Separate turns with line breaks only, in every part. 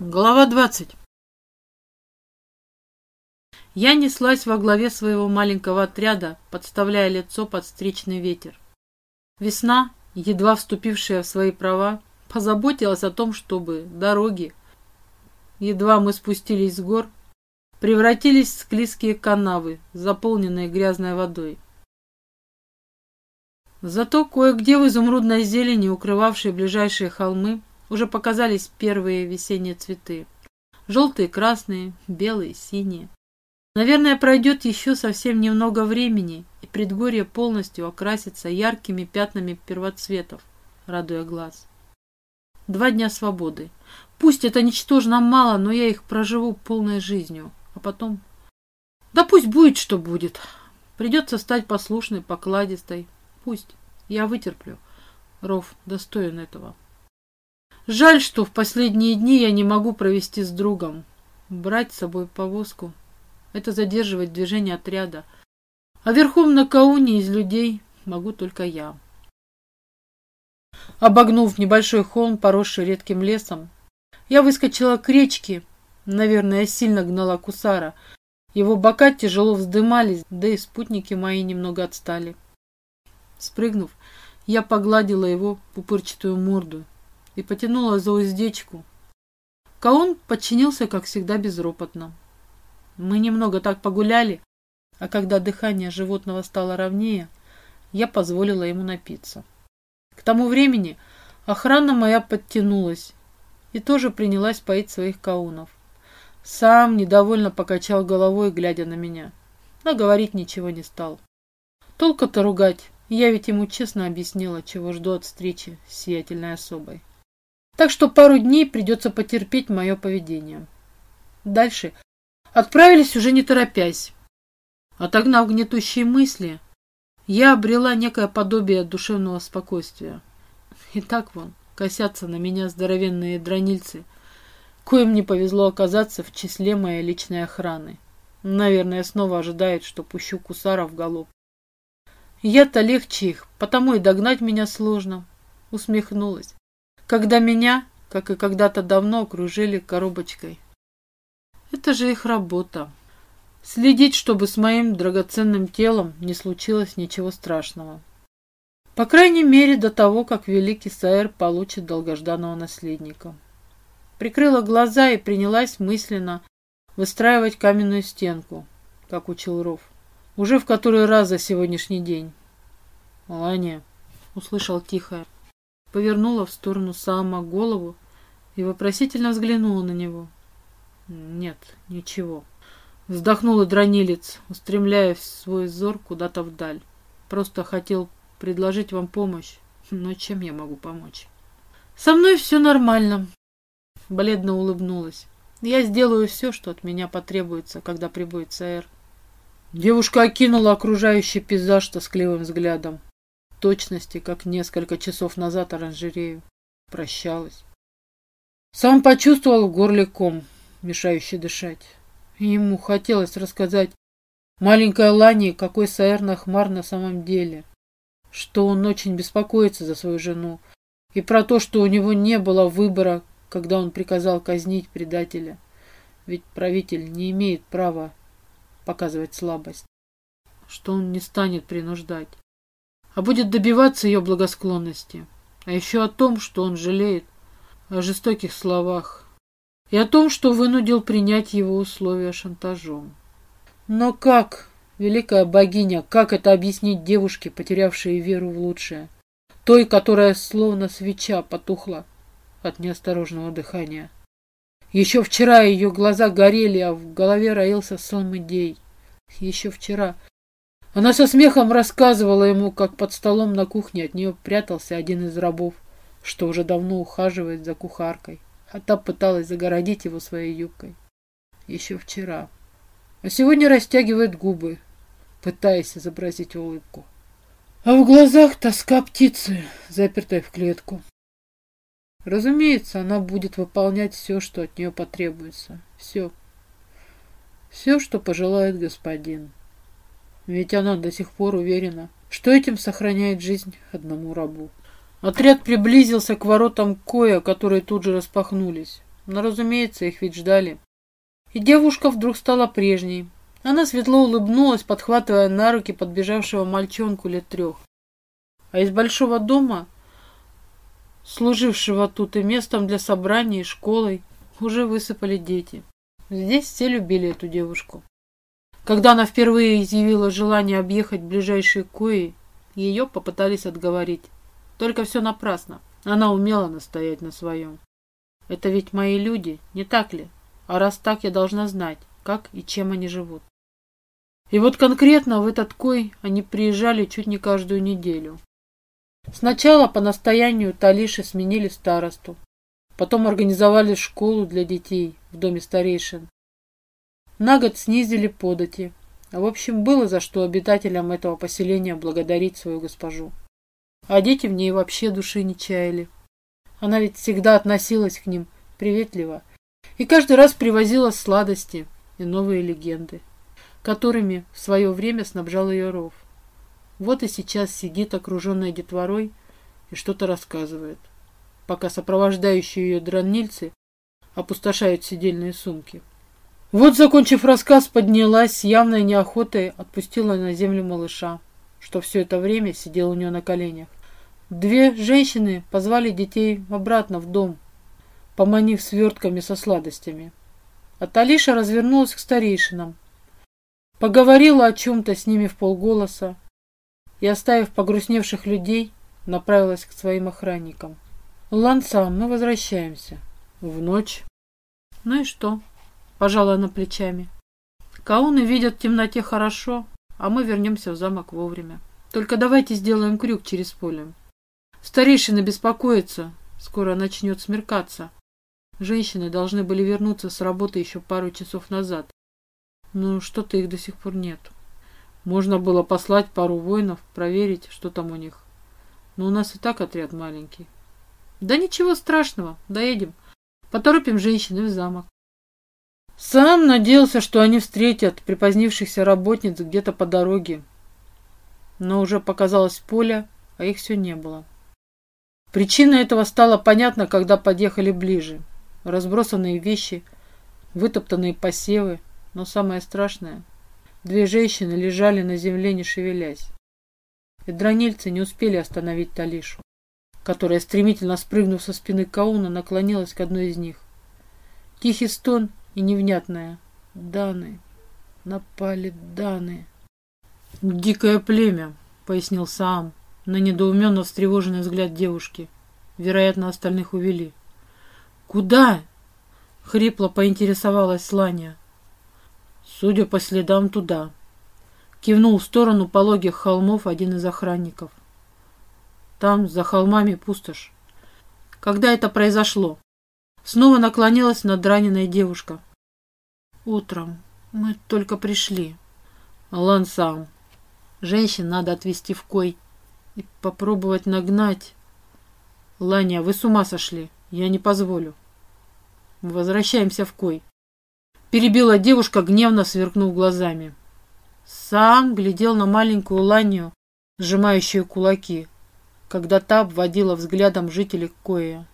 Глава 20. Я неслась во главе своего маленького отряда, подставляя лицо под встречный ветер. Весна, едва вступившая в свои права, позаботилась о том, чтобы дороги, едва мы спустились с гор, превратились в склизкие канавы, заполненные грязной водой. Зато кое-где в изумрудной зелени, укрывавшей ближайшие холмы, уже показались первые весенние цветы. Желтые, красные, белые, синие. Наверное, пройдет еще совсем немного времени, и предгорье полностью окрасится яркими пятнами первоцветов, радуя глаз. Два дня свободы. Пусть это ничтожно мало, но я их проживу полной жизнью. А потом... Да пусть будет, что будет. Придется стать послушной, покладистой. Пусть. Я вытерплю. Ров достоин этого. Жаль, что в последние дни я не могу провести с другом. Брать с собой повозку — это задерживать движение отряда. А верхом на Кауне из людей могу только я. Обогнув небольшой холм, поросший редким лесом, я выскочила к речке. Наверное, сильно гнала кусара. Его бока тяжело вздымались, да и спутники мои немного отстали. Спрыгнув, я погладила его пупырчатую морду и потянула за уздечку. Каун подчинился, как всегда, безропотно. Мы немного так погуляли, а когда дыхание животного стало ровнее, я позволила ему напиться. К тому времени охрана моя подтянулась и тоже принялась поить своих каунов. Сам недовольно покачал головой, глядя на меня, но говорить ничего не стал. Толку-то ругать, я ведь ему честно объяснила, чего жду от встречи с сиятельной особой. Так что пару дней придется потерпеть мое поведение. Дальше отправились уже не торопясь. Отогнав гнетущие мысли, я обрела некое подобие душевного спокойствия. И так вон, косятся на меня здоровенные дранильцы, коим не повезло оказаться в числе моей личной охраны. Наверное, снова ожидают, что пущу кусаров в галоп. Я-то легче их, потому и догнать меня сложно. Усмехнулась когда меня, как и когда-то давно, окружили коробочкой. Это же их работа. Следить, чтобы с моим драгоценным телом не случилось ничего страшного. По крайней мере, до того, как великий Саэр получит долгожданного наследника. Прикрыла глаза и принялась мысленно выстраивать каменную стенку, как учил Ров. Уже в который раз за сегодняшний день. «Ланя», — услышал тихое, повернула в сторону Саама голову и вопросительно взглянула на него. Нет, ничего. Вздохнул дронилец, устремляя свой взор куда-то вдаль. Просто хотел предложить вам помощь, но чем я могу помочь? Со мной все нормально. Бледно улыбнулась. Я сделаю все, что от меня потребуется, когда прибудет Саэр. Девушка окинула окружающий пейзаж тоскливым взглядом точности, как несколько часов назад оранжерею. Прощалась. Сам почувствовал в горле ком, мешающий дышать. Ему хотелось рассказать маленькой Лане, какой Саэр Нахмар на самом деле, что он очень беспокоится за свою жену, и про то, что у него не было выбора, когда он приказал казнить предателя. Ведь правитель не имеет права показывать слабость, что он не станет принуждать а будет добиваться ее благосклонности. А еще о том, что он жалеет о жестоких словах и о том, что вынудил принять его условия шантажом. Но как, великая богиня, как это объяснить девушке, потерявшей веру в лучшее? Той, которая словно свеча потухла от неосторожного дыхания. Еще вчера ее глаза горели, а в голове роился сон идей. Еще вчера она со смехом рассказывала ему, как под столом на кухне от нее прятался один из рабов, что уже давно ухаживает за кухаркой, а та пыталась загородить его своей юбкой. Еще вчера. А сегодня растягивает губы, пытаясь изобразить улыбку. А в глазах тоска птицы, запертой в клетку. Разумеется, она будет выполнять все, что от нее потребуется. Все. Все, что пожелает господин. Ведь она до сих пор уверена, что этим сохраняет жизнь одному рабу. Отряд приблизился к воротам Коя, которые тут же распахнулись. но, разумеется, их ведь ждали. И девушка вдруг стала прежней. Она светло улыбнулась, подхватывая на руки подбежавшего мальчонку лет трех. А из большого дома, служившего тут и местом для собраний, и школой, уже высыпали дети. Здесь все любили эту девушку. Когда она впервые изъявила желание объехать ближайшие кои, ее попытались отговорить. Только все напрасно. Она умела настоять на своем. Это ведь мои люди, не так ли? А раз так, я должна знать, как и чем они живут. И вот конкретно в этот кой они приезжали чуть не каждую неделю. Сначала по настоянию Талиши сменили старосту. Потом организовали школу для детей в доме старейшин. На год снизили подати. В общем, было за что обитателям этого поселения благодарить свою госпожу. А дети в ней вообще души не чаяли. Она ведь всегда относилась к ним приветливо и каждый раз привозила сладости и новые легенды, которыми в свое время снабжал ее ров. Вот и сейчас сидит окруженная детворой и что-то рассказывает, пока сопровождающие ее дранильцы опустошают сидельные сумки. Вот, закончив рассказ, поднялась с явной неохотой, отпустила на землю малыша, что все это время сидел у нее на коленях. Две женщины позвали детей обратно в дом, поманив свертками со сладостями. А Талиша развернулась к старейшинам, поговорила о чем-то с ними в полголоса и, оставив погрустневших людей, направилась к своим охранникам. «Ланса, мы возвращаемся. В ночь». «Ну и что?» — пожала она плечами. «Кауны видят в темноте хорошо, а мы вернемся в замок вовремя. Только давайте сделаем крюк через поле. Старейшины беспокоятся, скоро начнет смеркаться, Женщины должны были вернуться с работы еще пару часов назад. Но что-то их до сих пор нет. Можно было послать пару воинов, проверить, что там у них. Но у нас и так отряд маленький. Да ничего страшного, доедем. Поторопим женщины в замок. Сам надеялся, что они встретят припозднившихся работниц где-то по дороге. Но уже показалось поле, а их все не было. Причина этого стала понятна, когда подъехали ближе разбросанные вещи, вытоптанные посевы, но самое страшное — две женщины лежали на земле, не шевелясь. И дранильцы не успели остановить Талишу, которая, стремительно спрыгнув со спины Кауна, наклонилась к одной из них. Тихий стон и невнятное «Даны! Напали Даны!» «Дикое племя!» — пояснил Саам на недоуменно встревоженный взгляд девушки. Вероятно, остальных увели. «Куда?» — хрипло поинтересовалась Ланя. «Судя по следам, туда». Кивнул в сторону пологих холмов один из охранников. «Там, за холмами, пустошь». «Когда это произошло?» Снова наклонилась над раненой девушка. «Утром. Мы только пришли». «Алан сам. Женщин надо отвезти в кой и попробовать нагнать». «Ланя, вы с ума сошли. Я не позволю». Возвращаемся в кой. Перебила девушка, гневно сверкнув глазами. Сам глядел на маленькую Ланию, сжимающую кулаки, когда та обводила взглядом жителей Коя.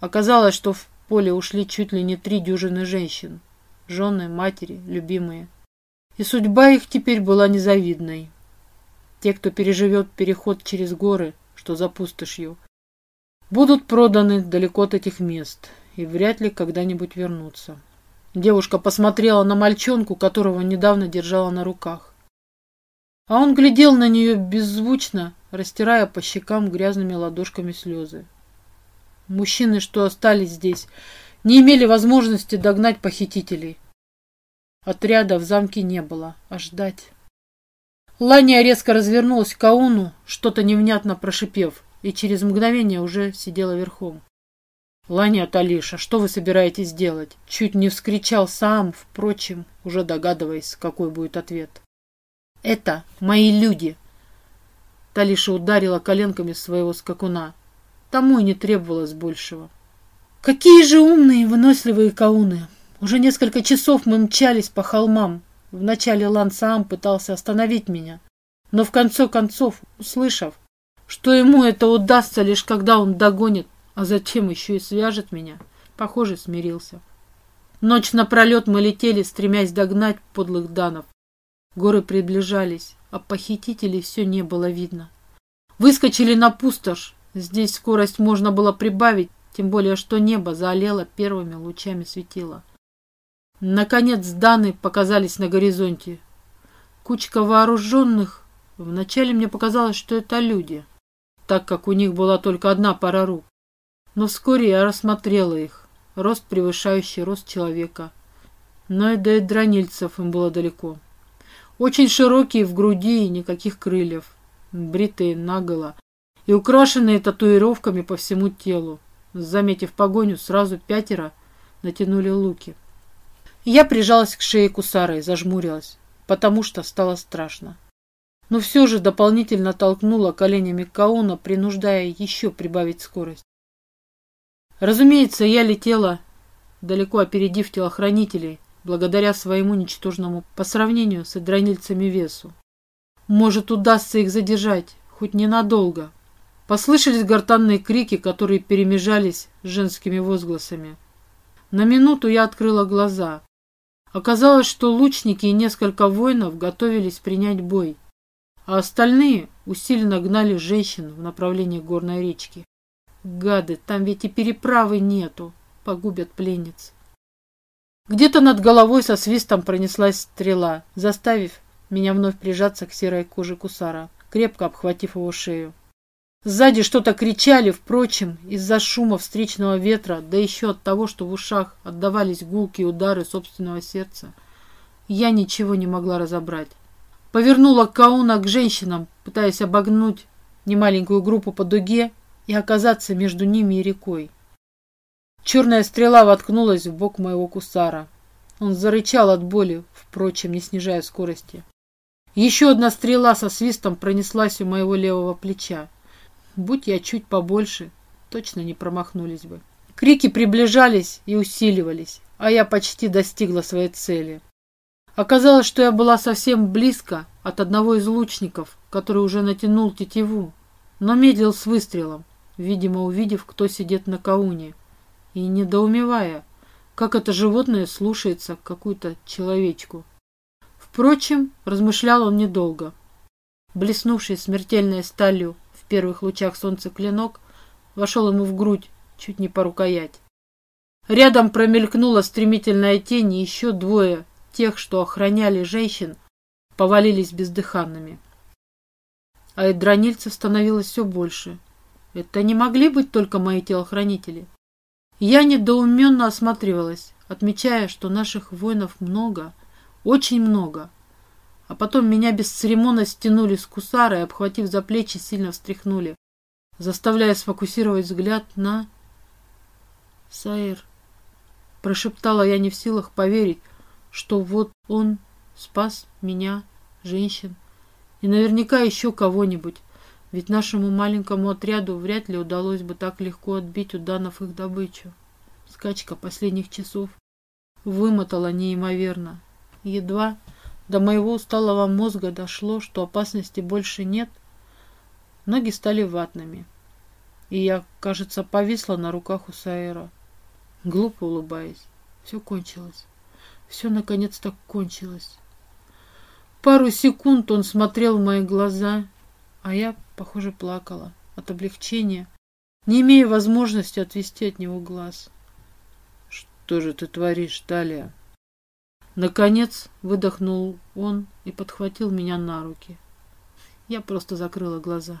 Оказалось, что в поле ушли чуть ли не три дюжины женщин, жены, матери, любимые. И судьба их теперь была незавидной. Те, кто переживет переход через горы, что за пустошью, будут проданы далеко от этих мест, и вряд ли когда-нибудь вернутся. Девушка посмотрела на мальчонку, которого недавно держала на руках. А он глядел на нее беззвучно, растирая по щекам грязными ладошками слезы. Мужчины, что остались здесь, не имели возможности догнать похитителей. Отряда в замке не было, а ждать. Ланя резко развернулась к Кауну, что-то невнятно прошипев, и через мгновение уже сидела верхом. «Ланя Талиша, что вы собираетесь делать?» Чуть не вскричал сам, впрочем, уже догадываясь, какой будет ответ. «Это мои люди!» Талиша ударила коленками своего скакуна. Тому и не требовалось большего. «Какие же умные и выносливые кауны! Уже несколько часов мы мчались по холмам. Вначале Лан сам пытался остановить меня, но в конце концов, услышав, что ему это удастся лишь когда он догонит а затем еще и свяжет меня, Похоже, смирился. Ночь напролет мы летели, стремясь догнать подлых данов. Горы приближались, а похитителей все не было видно. Выскочили на пустошь. Здесь скорость можно было прибавить, тем более что небо заолело первыми лучами светила. Наконец Даны показались на горизонте. Кучка вооруженных. Вначале мне показалось, что это люди, так как у них была только одна пара рук. Но вскоре я рассмотрела их. Рост превышающий рост человека. Но и до дранильцев им было далеко. Очень широкие в груди и никаких крыльев. Бритые наголо и украшенные татуировками по всему телу. Заметив погоню, сразу пятеро натянули луки. Я прижалась к шее Кусара и зажмурилась, потому что стало страшно. Но все же дополнительно толкнула коленями Кауна, принуждая еще прибавить скорость. Разумеется, я летела, далеко опередив телохранителей, благодаря своему ничтожному по сравнению с адронильцами весу. Может, удастся их задержать, хоть ненадолго. Послышались гортанные крики, которые перемежались с женскими возгласами. На минуту я открыла глаза. Оказалось, что лучники и несколько воинов готовились принять бой, а остальные усиленно гнали женщин в направлении горной речки. Гады, там ведь и переправы нету, погубят пленниц. Где-то над головой со свистом пронеслась стрела, заставив меня вновь прижаться к серой коже кусара, крепко обхватив его шею. Сзади что-то кричали, впрочем, из-за шума встречного ветра, да еще от того, что в ушах отдавались гулкие удары собственного сердца. Я ничего не могла разобрать. Повернула Кауна к женщинам, пытаясь обогнуть немаленькую группу по дуге и оказаться между ними и рекой. Черная стрела воткнулась в бок моего кусара. Он зарычал от боли, впрочем, не снижая скорости. Еще одна стрела со свистом пронеслась у моего левого плеча. Будь я чуть побольше, точно не промахнулись бы. Крики приближались и усиливались, а я почти достигла своей цели. Оказалось, что я была совсем близко от одного из лучников, который уже натянул тетиву, но медлил с выстрелом, видимо, увидев, кто сидит на кауне, и недоумевая, как это животное слушается какую-то человечку. Впрочем, размышлял он недолго. Блеснувший смертельной сталью первых лучах солнца клинок вошел ему в грудь, чуть не по рукоять. Рядом промелькнула стремительная тень, и еще двое тех, что охраняли женщин, повалились бездыханными. А эдронильцев становилось все больше. Это не могли быть только мои телохранители. Я недоуменно осматривалась, отмечая, что наших воинов много, очень много, а потом меня без церемона стянули с кусара и, обхватив за плечи, сильно встряхнули, заставляя сфокусировать взгляд на... Саир. Прошептала я не в силах поверить, что вот он спас меня, женщин, и наверняка еще кого-нибудь, ведь нашему маленькому отряду вряд ли удалось бы так легко отбить у данов их добычу. Скачка последних часов вымотала неимоверно. Едва до моего усталого мозга дошло, что опасности больше нет. Ноги стали ватными. И я, кажется, повисла на руках у Саэра. Глупо улыбаясь. Все кончилось. Все наконец-то кончилось. Пару секунд он смотрел в мои глаза, а я, похоже, плакала от облегчения, не имея возможности отвести от него глаз. «Что же ты творишь, Талия?» Наконец выдохнул он и подхватил меня на руки. Я просто закрыла глаза.